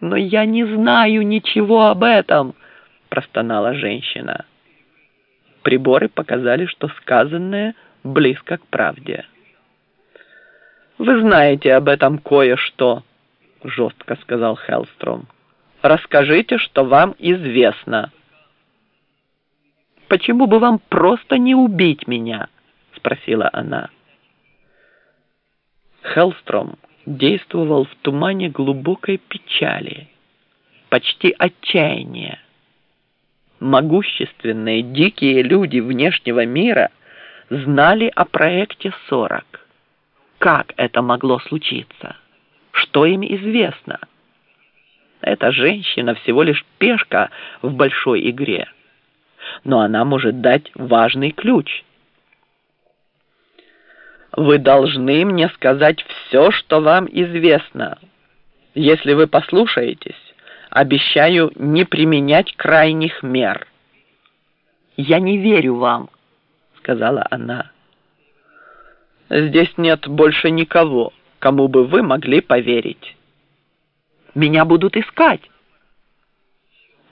«Но я не знаю ничего об этом!» – простонала женщина. Приборы показали, что сказанное близко к правде. «Вы знаете об этом кое-что», – жестко сказал Хеллстром. «Расскажите, что вам известно». «Почему бы вам просто не убить меня?» – спросила она. Хеллстром действовал в тумане глубокой печали, почти отчаяния. Могущественные дикие люди внешнего мира знали о проекте 40. Как это могло случиться? Что им известно? Эта женщина всего лишь пешка в большой игре, но она может дать важный ключ – вы должны мне сказать все, что вам известно. Если вы послушаетесь, обещаю не применять крайних мер. Я не верю вам, сказала она. Здесь нет больше никого, кому бы вы могли поверить. Меня будут искать.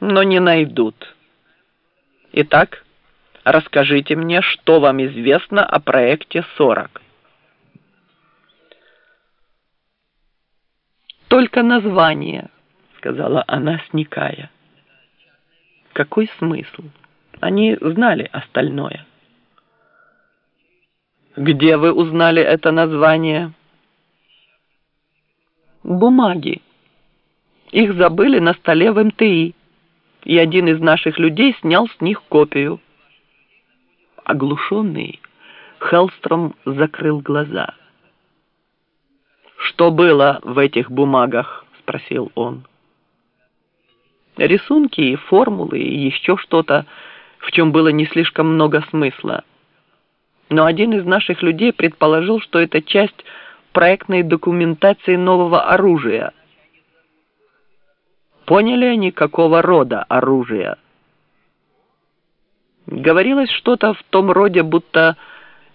Но не найдут. Итак, расскажите мне, что вам известно о проекте 40. Только название», — сказала она, сникая. «Какой смысл? Они знали остальное». «Где вы узнали это название?» «Бумаги. Их забыли на столе в МТИ, и один из наших людей снял с них копию». Оглушенный, Хеллстром закрыл глаза. «Что было в этих бумагах?» – спросил он. Рисунки и формулы и еще что-то, в чем было не слишком много смысла. Но один из наших людей предположил, что это часть проектной документации нового оружия. Поняли они, какого рода оружие? Говорилось что-то в том роде, будто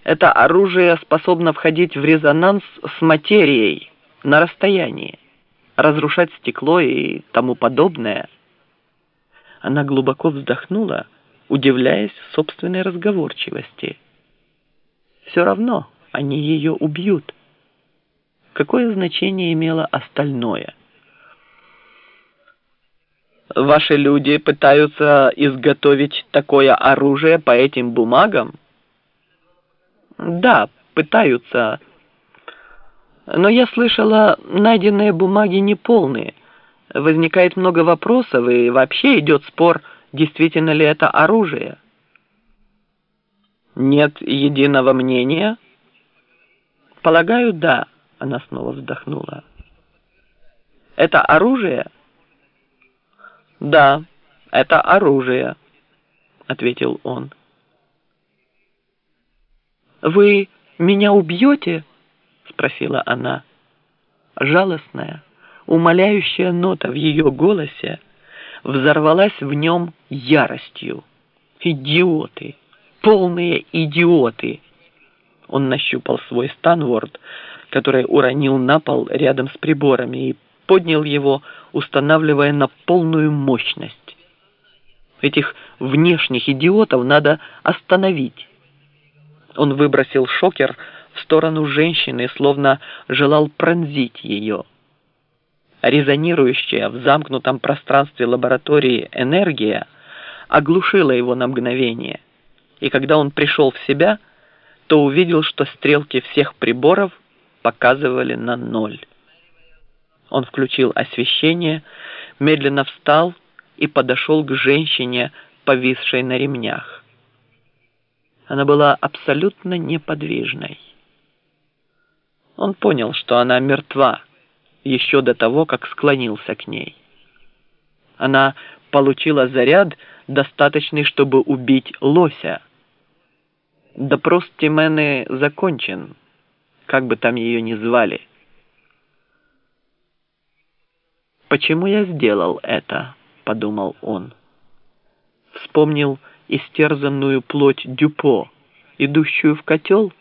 это оружие способно входить в резонанс с материей на расстоянии, разрушать стекло и тому подобное. Она глубоко вздохнула, удивляясь собственной разговорчивости. Все равно они ее убьют. Какое значение имело остальное? Ваши люди пытаются изготовить такое оружие по этим бумагам? Да, пытаются. Но я слышала, найденные бумаги неполные. Возникает много вопросов, и вообще идет спор, действительно ли это оружие. Нет единого мнения? Полагаю, да. Она снова вздохнула. Это оружие? Да, это оружие, ответил он. «Вы меня убьете?» — спросила она. Жалостная, умоляющая нота в ее голосе взорвалась в нем яростью. «Идиоты! Полные идиоты!» Он нащупал свой станворд, который уронил на пол рядом с приборами, и поднял его, устанавливая на полную мощность. Этих внешних идиотов надо остановить. Он выбросил шокер в сторону женщины, словно желал пронзить ее. Резонирующая в замкнутом пространстве лаборатории энергия оглушила его на мгновение, и когда он пришел в себя, то увидел, что стрелки всех приборов показывали на ноль. Он включил освещение, медленно встал и подошел к женщине, повисшей на ремнях. Она была абсолютно неподвижной. Он понял, что она мертва еще до того, как склонился к ней. Она получила заряд, достаточный, чтобы убить лося. Допрос Тимены закончен, как бы там ее ни звали. «Почему я сделал это?» — подумал он. Вспомнил истерзанную плоть Дюпо, идущую в котел?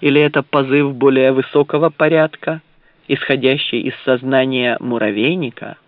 Или это позыв более высокого порядка, исходящей из сознания муравейника –